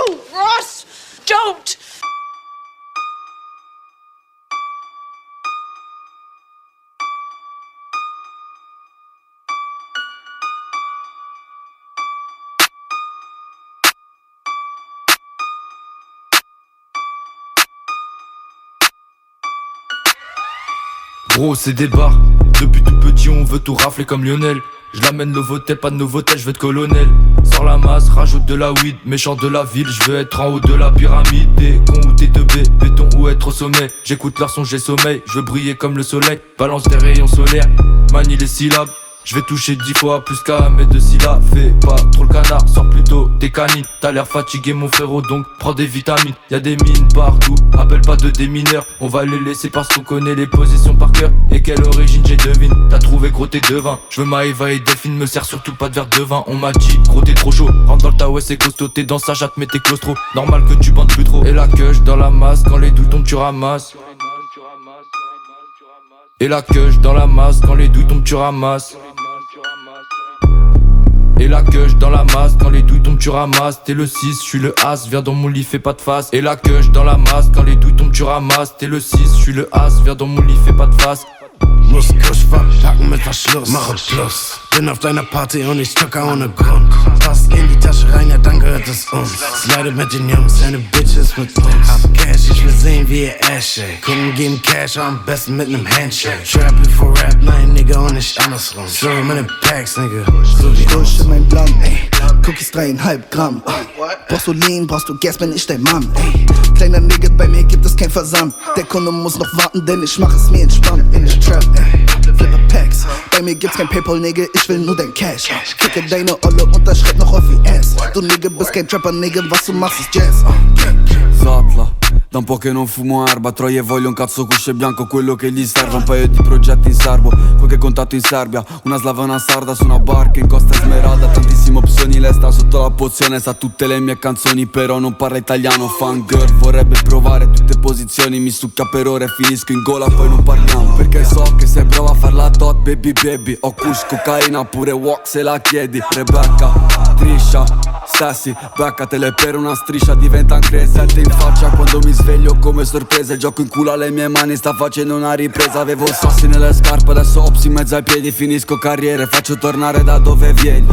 No! Ross! Don't! Gros, c'est des bars. Depuis tout petit, on veut tout rafler comme Lionel. Je l'amène Novotel, pas de Novotel, je veux être colonel. La masse, rajoute de la weed, méchant de la ville, je veux être en haut de la pyramide. Des cons ou des teubés, béton ou être au sommet. J'écoute leur son, j'ai sommeil, je veux briller comme le soleil. Balance des rayons solaires, manie les syllabes. Je vais toucher dix fois plus qu'à mes deux syllabes Fais pas trop le canard, sors plutôt des canines. T'as l'air fatigué mon frérot donc prends des vitamines. Y'a des mines partout, appelle pas de démineurs. On va les laisser parce qu'on connaît les positions par cœur. Et quelle origine j'ai devine. T'as trouvé gros t'es devin. Je veux ma Eva et Delphine me sert surtout pas de verre de vin. On m'a dit gros trop chaud. Rentre dans le ta ouais c'est costaud T'es dans sa jatte mais t'es claustro. Normal que tu bandes plus trop. Et la queue dans la masse Quand les douilles tombent tu ramasses et la queue dans la masse, quand les douilles tombent tu ramasses et la queue dans la masse, quand les douilles tombent tu ramasses T'es le 6, je suis le As, viens dans mon lit fais pas de face Et la queue dans la masse, quand les douilles tombent tu ramasses T'es le 6, je suis le As, viens dans mon lit fais pas de face Muss Kusch verpacken mit Verschluss. Mache Plus. Bin auf deiner Party und ich zucker ohne Grund. Passt in die Tasche rein, ja dann gehört es uns. Slide mit den Jungs, eine Bitches mit uns. Hab Cash, ich wie ihr Ash shake. Kunden geben Cash, am besten mit nem Handshake. Trap before Rap, nein, Nigga, und nicht andersrum. Schwöre meine Packs, Nigga. So wie Kusch in mein Blunt, ey. Cookies dreieinhalb Gramm. Brauchst du Lean, brauchst du Gas, bin ich dein Mann, ey. Kleiner Nigga, bei mir gibt es kein Versand. Der Kunde muss noch warten, denn ich mach es mir entspannt. In der Trap, ey. Flipper Packs. Bei mir gibt's kein Paypal, Nigga, ich will nur dein Cash. Kicke deine Olle, unterschreib noch auf wie Ass. Du Nigga bist kein Trapper, Nigga, was du machst ist Jazz. Zatla Da un po' che non fumo erba Troie voglio un cazzo cusce bianco Quello che gli serve Un paio di progetti in serbo Qualche contatto in Serbia Una slava e una sarda su una barca in Costa Smeralda Tantissime opzioni Lei sta sotto la pozione Sa tutte le mie canzoni Però non parla italiano Fan girl vorrebbe provare tutte posizioni Mi succa per ore Finisco in gola Poi non parliamo Perché so che sei brava a farla tot Baby baby Ho kush, cocaina Pure walk se la chiedi Rebecca Triscia Sassy Beccatele per una striscia Diventa anche sette in faccia. Quando mi sveglio come sorpresa Il gioco in culo alle mie mani sta facendo una ripresa. Avevo sassi nelle scarpe, adesso ops in mezzo ai piedi Finisco carriere, faccio tornare da dove vieni